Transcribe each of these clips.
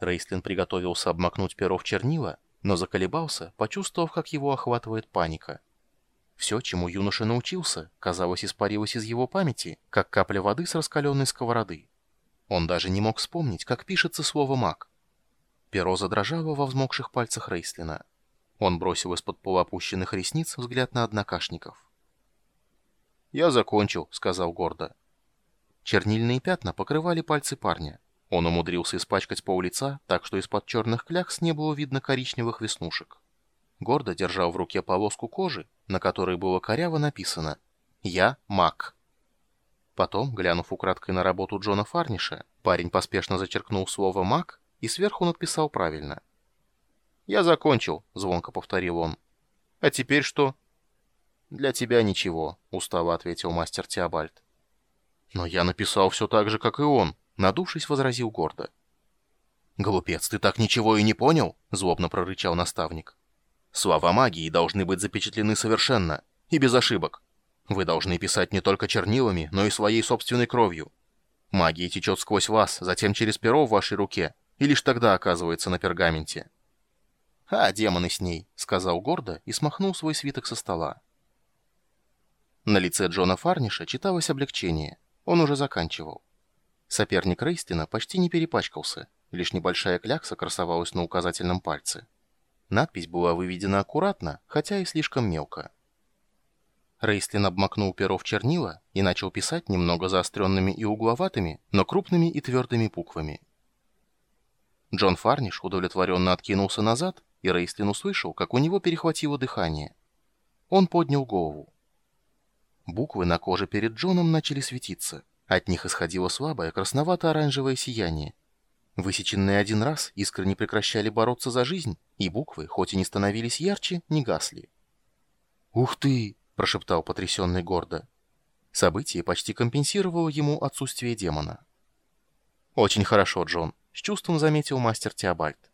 Рейслин приготовился обмакнуть перо в чернила, но заколебался, почувствовав, как его охватывает паника. Все, чему юноша научился, казалось, испарилось из его памяти, как капля воды с раскаленной сковороды. Он даже не мог вспомнить, как пишется слово «маг». Перо задрожало во взмокших пальцах Рейслина. Он бросил из-под полуопущенных ресниц взгляд на однокашников. «Я закончил», — сказал гордо. Чернильные пятна покрывали пальцы парня. Он умудрился испачкать пол лица, так что из-под черных клякс не было видно коричневых веснушек. Гордо держал в руке полоску кожи, на которой было коряво написано «Я маг». Потом, глянув украдкой на работу Джона Фарниша, парень поспешно зачеркнул слово «маг» и сверху написал правильно. «Я закончил», — звонко повторил он. «А теперь что?» «Для тебя ничего», — устало ответил мастер Теобальд. «Но я написал все так же, как и он», — надувшись, возразил гордо. «Глупец, ты так ничего и не понял?» — злобно прорычал наставник. Слова магии должны быть запечатлены совершенно и без ошибок. Вы должны писать не только чернилами, но и своей собственной кровью. Магия течет сквозь вас, затем через перо в вашей руке, и лишь тогда оказывается на пергаменте. «А, демоны с ней», — сказал гордо и смахнул свой свиток со стола. На лице Джона Фарниша читалось облегчение. Он уже заканчивал. Соперник Рейстина почти не перепачкался, лишь небольшая клякса красовалась на указательном пальце. Надпись была выведена аккуратно, хотя и слишком мелко. Рейстлин обмакнул перо в чернила и начал писать немного заостренными и угловатыми, но крупными и твердыми буквами. Джон Фарниш удовлетворенно откинулся назад, и Рейстлин услышал, как у него перехватило дыхание. Он поднял голову. Буквы на коже перед Джоном начали светиться. От них исходило слабое красновато-оранжевое сияние, Высеченные один раз, искры не прекращали бороться за жизнь, и буквы, хоть и не становились ярче, не гасли. «Ух ты!» – прошептал потрясенный гордо. Событие почти компенсировало ему отсутствие демона. «Очень хорошо, Джон», — с чувством заметил мастер Теобальд.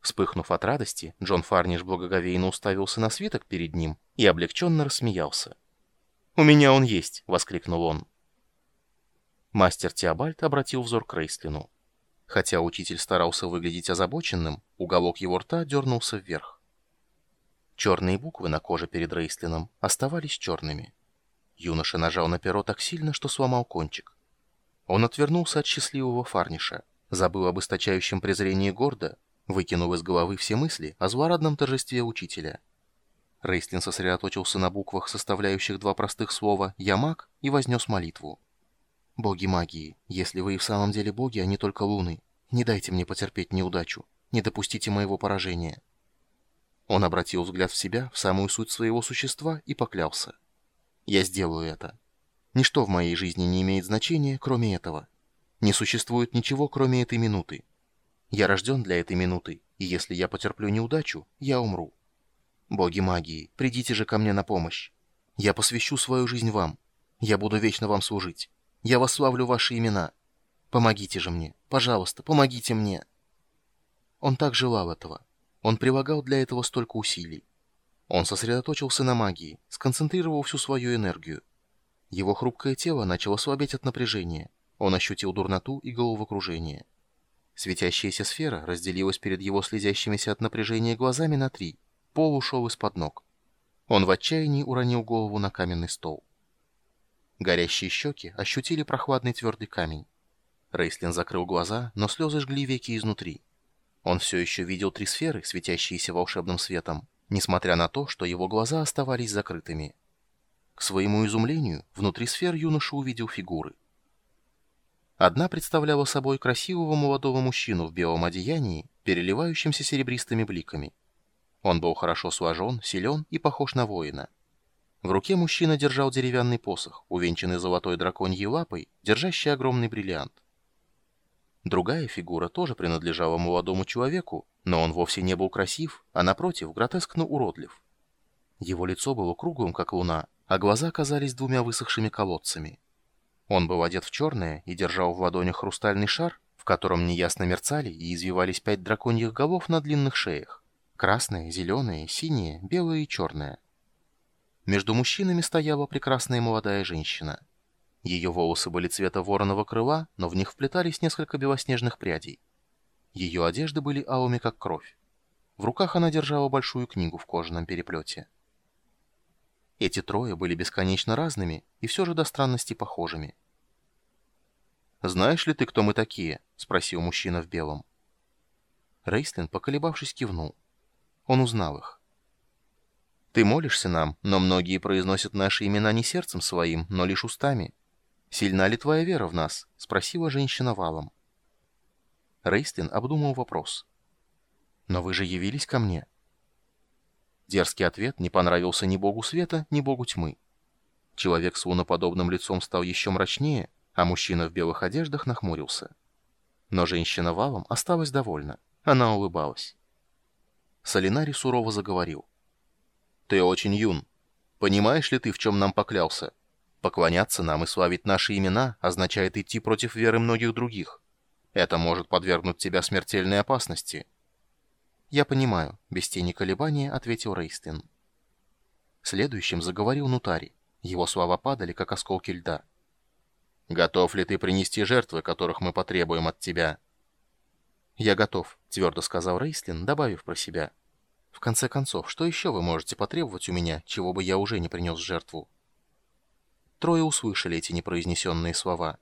Вспыхнув от радости, Джон Фарниш благоговейно уставился на свиток перед ним и облегченно рассмеялся. «У меня он есть!» — воскликнул он. Мастер Теобальд обратил взор к Рейслину. Хотя учитель старался выглядеть озабоченным, уголок его рта дернулся вверх. Черные буквы на коже перед Рейслином оставались черными. Юноша нажал на перо так сильно, что сломал кончик. Он отвернулся от счастливого фарниша, забыл об источающем презрении гордо, выкинув из головы все мысли о злорадном торжестве учителя. Рейслин сосредоточился на буквах, составляющих два простых слова «Я маг» и вознес молитву. Боги магии, если вы и в самом деле боги, а не только луны, не дайте мне потерпеть неудачу, не допустите моего поражения. Он обратил взгляд в себя, в самую суть своего существа и поклялся. Я сделаю это. Ничто в моей жизни не имеет значения, кроме этого. Не существует ничего, кроме этой минуты. Я рожден для этой минуты, и если я потерплю неудачу, я умру. Боги магии, придите же ко мне на помощь. Я посвящу свою жизнь вам. Я буду вечно вам служить. Я восславлю ваши имена. Помогите же мне. Пожалуйста, помогите мне. Он так желал этого. Он прилагал для этого столько усилий. Он сосредоточился на магии, сконцентрировал всю свою энергию. Его хрупкое тело начало слабеть от напряжения. Он ощутил дурноту и головокружение. Светящаяся сфера разделилась перед его слезящимися от напряжения глазами на три. Пол ушел из-под ног. Он в отчаянии уронил голову на каменный стол. Горящие щеки ощутили прохладный твердый камень. Рейслин закрыл глаза, но слезы жгли веки изнутри. Он все еще видел три сферы, светящиеся волшебным светом, несмотря на то, что его глаза оставались закрытыми. К своему изумлению, внутри сфер юноша увидел фигуры. Одна представляла собой красивого молодого мужчину в белом одеянии, переливающимся серебристыми бликами. Он был хорошо сложен, силен и похож на воина. В руке мужчина держал деревянный посох, увенчанный золотой драконьей лапой, держащий огромный бриллиант. Другая фигура тоже принадлежала молодому человеку, но он вовсе не был красив, а напротив, гротескно уродлив. Его лицо было круглым, как луна, а глаза казались двумя высохшими колодцами. Он был одет в черное и держал в ладонях хрустальный шар, в котором неясно мерцали и извивались пять драконьих голов на длинных шеях. Красное, зеленое, синее, белое и черное. Между мужчинами стояла прекрасная молодая женщина. Ее волосы были цвета вороного крыла, но в них вплетались несколько белоснежных прядей. Ее одежды были алыми, как кровь. В руках она держала большую книгу в кожаном переплете. Эти трое были бесконечно разными и все же до странности похожими. «Знаешь ли ты, кто мы такие?» — спросил мужчина в белом. Рейслин, поколебавшись, кивнул. Он узнал их. «Ты молишься нам, но многие произносят наши имена не сердцем своим, но лишь устами. Сильна ли твоя вера в нас?» — спросила женщина валом. Рейслин обдумал вопрос. «Но вы же явились ко мне». Дерзкий ответ не понравился ни богу света, ни богу тьмы. Человек с луноподобным лицом стал еще мрачнее, а мужчина в белых одеждах нахмурился. Но женщина валом осталась довольна. Она улыбалась. Солинари сурово заговорил. «Ты очень юн. Понимаешь ли ты, в чем нам поклялся? Поклоняться нам и славить наши имена означает идти против веры многих других. Это может подвергнуть тебя смертельной опасности». «Я понимаю», — без тени колебания ответил Рейстин. Следующим заговорил Нутари. Его слова падали, как осколки льда. Готов ли ты принести жертвы, которых мы потребуем от тебя?» «Я готов», — твердо сказал Рейслин, добавив про себя. «В конце концов, что еще вы можете потребовать у меня, чего бы я уже не принес жертву?» Трое услышали эти непроизнесенные слова.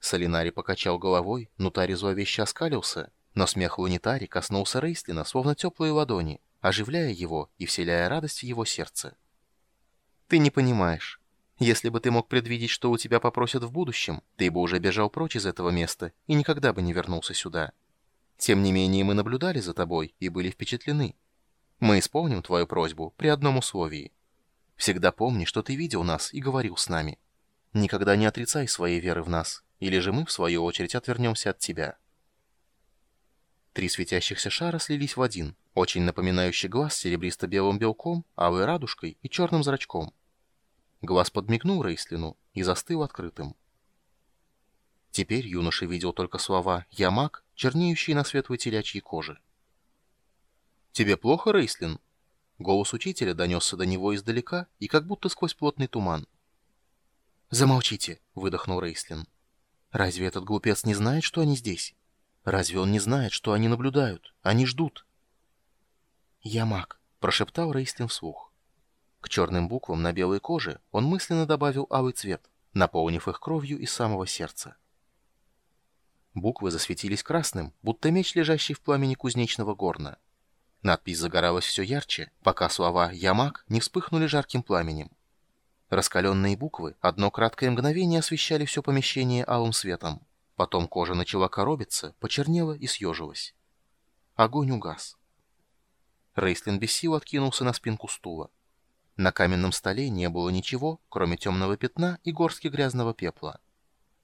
Солинари покачал головой, Нутари зловеще оскалился, но смех Лунитари коснулся Рейслина, словно теплые ладони, оживляя его и вселяя радость в его сердце. «Ты не понимаешь. Если бы ты мог предвидеть, что у тебя попросят в будущем, ты бы уже бежал прочь из этого места и никогда бы не вернулся сюда. Тем не менее, мы наблюдали за тобой и были впечатлены. Мы исполним твою просьбу при одном условии. Всегда помни, что ты видел нас и говорил с нами. Никогда не отрицай своей веры в нас, или же мы, в свою очередь, отвернемся от тебя». Три светящихся шара слились в один, очень напоминающий глаз с серебристо-белым белком, алой радужкой и черным зрачком. Глаз подмигнул Рейслину и застыл открытым. Теперь юноша видел только слова «Я маг», чернеющие на светлой телячьей коже. «Тебе плохо, Рейслин?» Голос учителя донесся до него издалека и как будто сквозь плотный туман. «Замолчите!» — выдохнул Рейслин. «Разве этот глупец не знает, что они здесь? Разве он не знает, что они наблюдают? Они ждут?» «Я маг», — прошептал Рейслин вслух. К черным буквам на белой коже он мысленно добавил алый цвет, наполнив их кровью из самого сердца. Буквы засветились красным, будто меч, лежащий в пламени кузнечного горна. Надпись загоралась все ярче, пока слова «Ямак» не вспыхнули жарким пламенем. Раскаленные буквы одно краткое мгновение освещали все помещение алым светом. Потом кожа начала коробиться, почернела и съежилась. Огонь угас. Рейслин без сил откинулся на спинку стула. На каменном столе не было ничего, кроме темного пятна и горстки грязного пепла.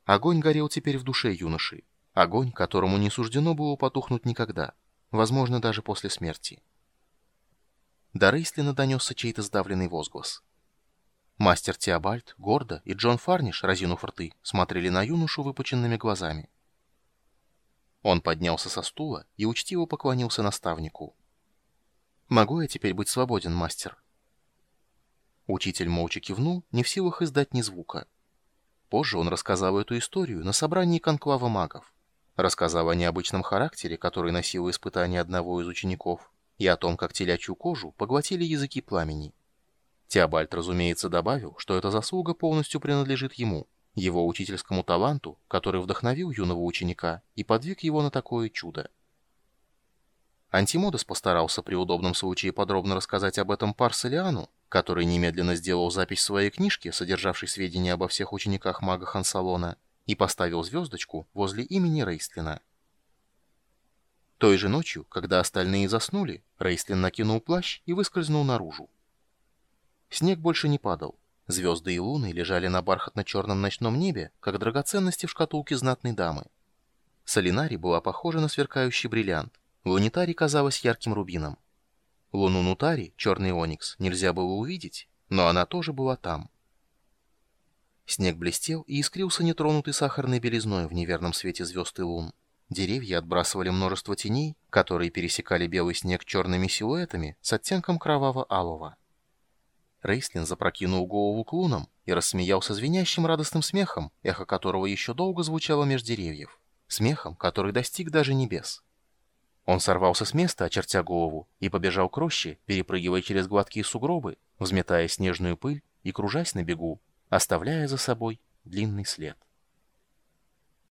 Огонь горел теперь в душе юноши. Огонь, которому не суждено было потухнуть никогда, возможно, даже после смерти. До Рейслина донесся чей-то сдавленный возглас. Мастер Теобальд, Гордо и Джон Фарниш, разинув рты, смотрели на юношу выпученными глазами. Он поднялся со стула и учтиво поклонился наставнику. «Могу я теперь быть свободен, мастер?» Учитель молча кивнул, не в силах издать ни звука. Позже он рассказал эту историю на собрании конклава магов. Рассказал о необычном характере, который носило испытание одного из учеников, и о том, как телячью кожу поглотили языки пламени. Теобальд, разумеется, добавил, что эта заслуга полностью принадлежит ему, его учительскому таланту, который вдохновил юного ученика и подвиг его на такое чудо. Антимодос постарался при удобном случае подробно рассказать об этом Парселиану, который немедленно сделал запись в своей книжке, содержавшей сведения обо всех учениках мага Хансалона, и поставил звездочку возле имени Рейстлина. Той же ночью, когда остальные заснули, Рейстлин накинул плащ и выскользнул наружу. Снег больше не падал. Звезды и луны лежали на бархатно-черном ночном небе, как драгоценности в шкатулке знатной дамы. Солинари была похожа на сверкающий бриллиант. Лунитари казалась ярким рубином. Луну Нутари, черный оникс, нельзя было увидеть, но она тоже была там. Снег блестел и искрился нетронутый сахарной белизной в неверном свете звезд и лун. Деревья отбрасывали множество теней, которые пересекали белый снег черными силуэтами с оттенком кроваво-алого. Рейслин запрокинул голову к лунам и рассмеялся звенящим радостным смехом, эхо которого еще долго звучало меж деревьев. Смехом, который достиг даже небес. Он сорвался с места, очертя голову, и побежал к роще, перепрыгивая через гладкие сугробы, взметая снежную пыль и кружась на бегу, оставляя за собой длинный след.